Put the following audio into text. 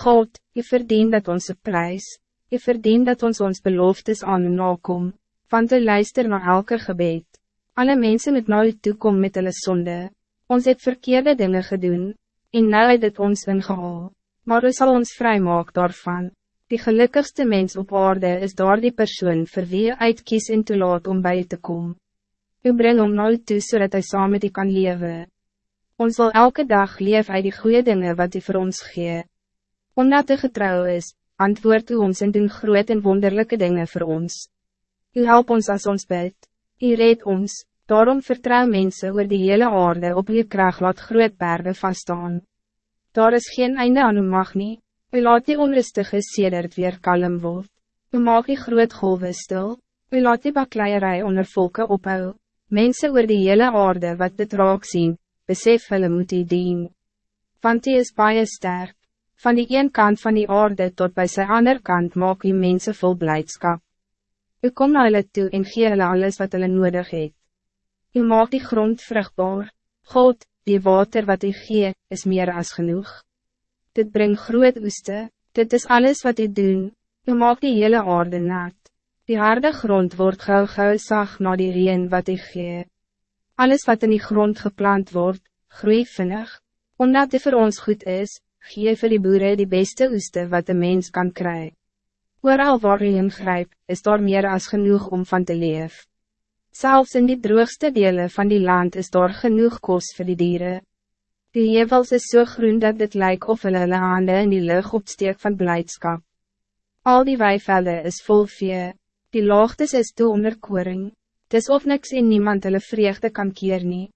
God, je verdient dat onze prijs, je verdient dat ons ons beloftes aan u nakom, want u luister naar elke gebed. Alle mensen met nou toekom met hulle sonde, ons het verkeerde dingen gedoen, en nou het het ons ingehaal, maar u zal ons vrijmaak daarvan. Die gelukkigste mens op aarde is daar die persoon vir wie je uitkies en toelaat om bij te komen. U bring om nou toe zodat hij samen met u kan leven. Ons wil elke dag leef uit die goede dingen wat u voor ons gee. Omdat u getrouw is, antwoord u ons en doen groot en wonderlijke dingen voor ons. U help ons als ons bid. U red ons, daarom vertrouw mensen oor die hele aarde op uw kracht laat groot bergen vaststaan. Daar is geen einde aan uw mag nie, u laat die onrustige sedert weer kalm word. U maak die groot golven stil, u laat die bakleierij onder volke ophou. Mensen oor die hele aarde wat dit raak sien, besef hulle moet die dien. Want die is baie sterk, van die een kant van die aarde tot bij zijn ander kant maak die mensen vol blijdschap. U kom na hulle toe en gee hulle alles wat hulle nodig het. U maak die grond vruchtbaar. God, die water wat u gee, is meer als genoeg. Dit brengt groot oeste, dit is alles wat u doen. U maak die hele aarde nat. Die harde grond wordt gauw gauw zacht na die reen wat ik gee. Alles wat in die grond geplant wordt, groeit vinnig. Omdat het voor ons goed is, gee vir die boere die beste oeste wat de mens kan krijgen. Ooral waar u ingrijp, is daar meer als genoeg om van te leef. Zelfs in die droogste delen van die land is daar genoeg kos voor die dieren. Die hevels is zo so groen dat het lijkt of hulle hulle hande in die lucht opsteek van blijdschap. Al die weivelde is vol vee. Die laagtes is toe onderkoring, dis of niks en niemand hulle vreugde kan keer nie.